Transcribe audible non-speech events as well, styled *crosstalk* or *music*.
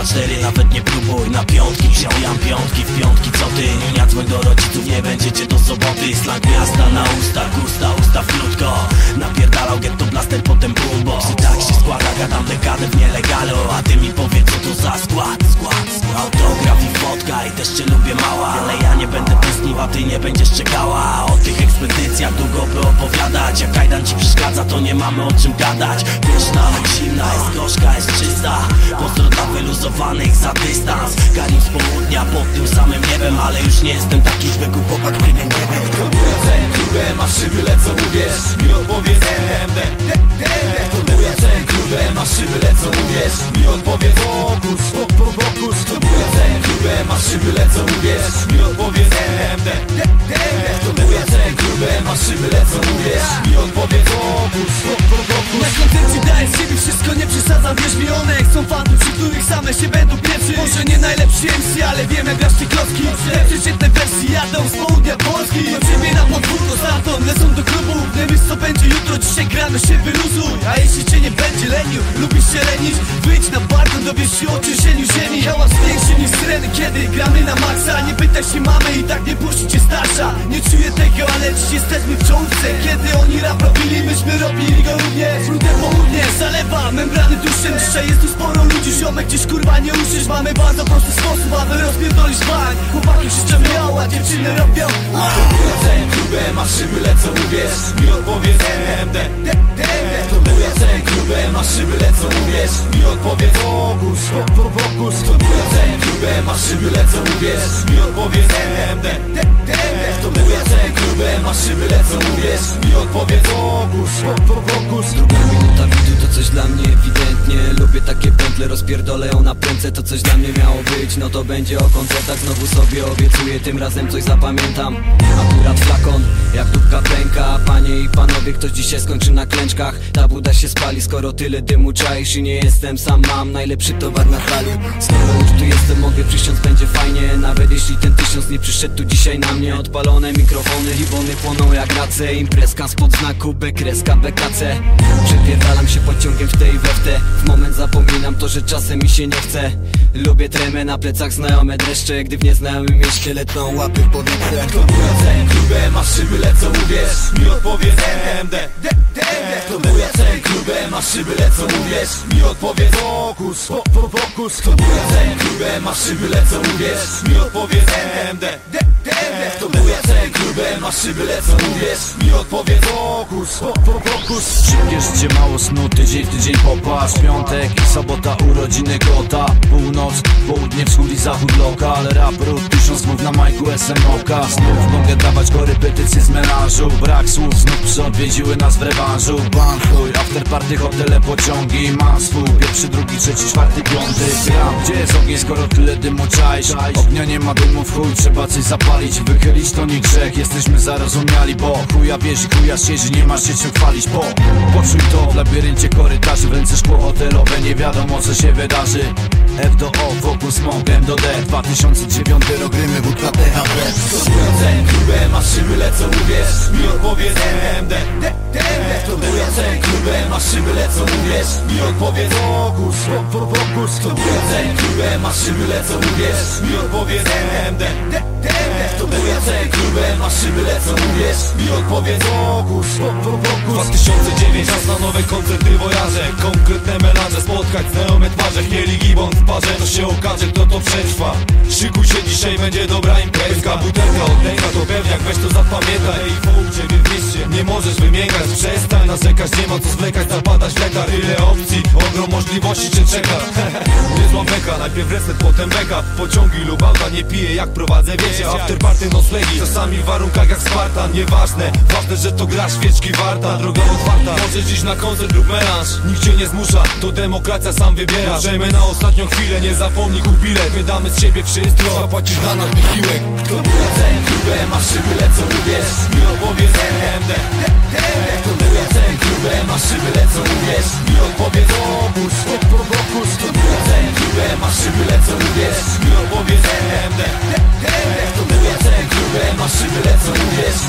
na cztery Nawet nie próbuj. Na piątki Wziąłem piątki w piątki co ty? Nie dzwoń do rodziców nie będziecie do soboty. Slang miasta na usta, gusta, usta w krótko. Napierdalał getto blaster będziesz czekała. O tych ekspedycjach długo by opowiadać Jak kajdan ci przeszkadza, to nie mamy o czym gadać. Pyszna, zimna, jest gorzka, jest czysta. Pozdro dla wyluzowanych za dystans. Karim z południa pod tym samym niebem Ale już nie jestem taki zwykły chłopak, wiem, nie wiem. To moja cen klubem, a szyby lecą, uwierz Mi odpowiedz oferecimento Może nie najlepszy MC, ale wiem jak grasz te klocki. Te przeciętne wersje jadą z południa Polski. Do ciebie na podwórko starton, lecą do klubu. Nie wiesz co będzie jutro, dzisiaj gramy się wyluzuj. A jeśli cię nie będzie lenił, lubisz się lenić. Wyjdź na balkon, dowiesz się o trzęsieniu ziemi. Hałas większy niż syreny, kiedy gramy na maksa. Nie pytaj się mamy i tak nie puści cię starsza. Nie czuję tego, ale dziś jesteśmy w czołówce. Kiedy oni rap robili, myśmy robili go również. Rude południe, zalewa membrany duszem. Dzisiaj jest tu sporo ludzi, ziomek gdzieś kurwa nie Mamy bardzo prosty sposób, aby rozpierdolić bań Chłopaki krzyczą miała, dziewczyny robią cen klubem, a szyby lecą, uwierz Mi odpowiedz MD szyby lecą, uwierz Mi odpowiedz. Fokus, fokus. Cen klubem, a szyby lecą, uwierz Mi odpowiedz MD szyby lecą, uwierz Mi fokus, fokus Druga minuta widu to coś dla mnie ewidentnie. Lubię takie pętle, rozpierdolę ją na prędce. To coś dla mnie miało być, no to będzie o koncertach. Znowu sobie obiecuję, tym razem coś zapamiętam. Akurat flakon, jak dupka pęka. Panie i panowie, ktoś dzisiaj skończy na klęczkach. Ta buda się spali, skoro tyle dymu czaisz I nie jestem sam, mam najlepszy towar na talii Skoro już tu jestem, mogę przysiąc, będzie fajnie. Nawet jeśli ten tysiąc nie przyszedł tu dzisiaj na mnie. Odpalone mikrofony, ribony płoną jak race Imprezka spod znaku, bekreska, BKC Przepierdalam się pociągiem w tej we w moment zapominam to, że czasem mi się nie chce. Lubię tremę na plecach, znajome dreszcze Gdy w nieznajomym mieście lecą łapy w powietrze. To moja cen klubem, a szyby lecą, uwierz Mi odpowiedz MD To moja cen klubem, a szyby lecą, uwierz Mi odpowiedz. Fokus, fokus. To moja cen klubem, a szyby lecą, uwierz Mi odpowiedz MD To moja cen klubem, a szyby lecą, uwierz Mi odpowiedz fokus, fokus Szybkie życie, mało snu, tydzień tydzień popatrz Piątek i sobota, urodziny kota Północ, południe, wschód i zachód lokal Rap, rób, tysiąc słów na majku SMOK Znów mogę dawać korepetycje z melanżu Brak słów, znów psy odwiedziły nas w rewanżu. Ban chuj, after party, hotele, pociągi. Mam swój, pierwszy, drugi, trzeci, czwarty, piąty. Gram, gdzie jest ogień, skoro tyle dymu czaisz? Ognia nie ma dymu w chuj, trzeba coś zapalić. Wychylić to nie grzech, jesteśmy zarozumiali Bo chuja wierzy, chuja siedzi, nie masz się czym chwalić Bo poczuj to w labiryncie korytarzy. W ręce szkło hotelowe, nie wiadomo co się wydarzy F do O, Focus Monk, M do D. 2009 rok, rymy, wódka THB klubem, a szyby lecą, uwierz. Mi odpowiedz MD klubem, a szyby lecą, uwierz. Mi odpowiedz fokus, fokus klubem, a szyby lecą, uwierz. Mi odpowiedz MD To moja cen klubem, a szyby lecą, uwierz Mi odpowiedz. Fokus, fokus. 2009 czas na nowe koncerty wojaże. Konkretne melanże, spotkać znajome twarze. Chmieli gibon w parze, to się okaże kto to przetrwa. Szykuj się, dzisiaj będzie dobra imprezka. Butelka od Dejka to pewniak, weź to zapamiętaj. Ej, u ciebie w mieście, nie możesz wymieniać. Przestań narzekać, nie ma co zwlekać, zapadać w letar Tyle opcji, ogrom możliwości cię czeka. *laughs* Niezła beka, najpierw reset, potem beka Pociągi lub auta nie piję jak prowadzę, wiecie. After party noc Czasami w warunkach jak Spartan Nieważne, ważne, że to gra świeczki warta. Droga otwarta, może dziś na koncert lub melanż. Nikt cię nie zmusza, to demokracja sam wybiera. Możemy na ostatnią chwilę, nie zapomnij kup bilet. Wydamy z siebie wszystko, zapłacisz dla nas wychyłek Kto była cen, grube, masz szyby, co lubisz Mi opowiedz MD Kto była cen, grube, masz szyby, co lubisz Mi odpowiedz obóz, odpowiedz Kto była cen, grube, masz szyby, co lubisz Mi opowiedz MD Wszyscy lecą gdzieś